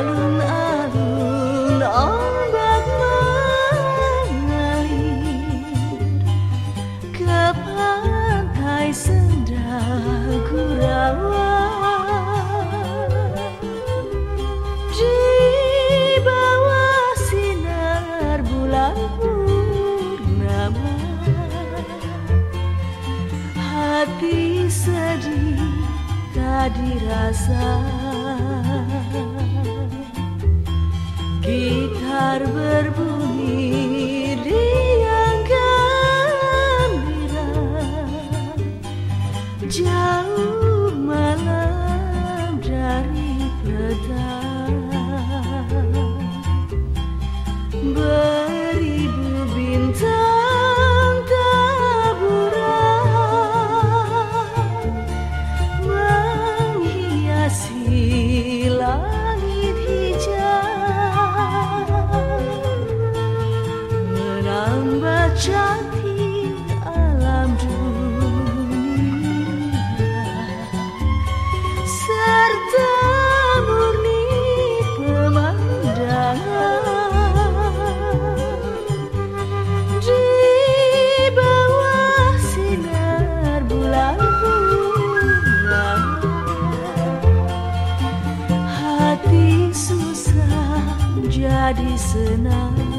Alun-alun ombak mengalir Ke pantai bulan purnama, hati sedih tak dirasa. Gitar berbunyi di sana.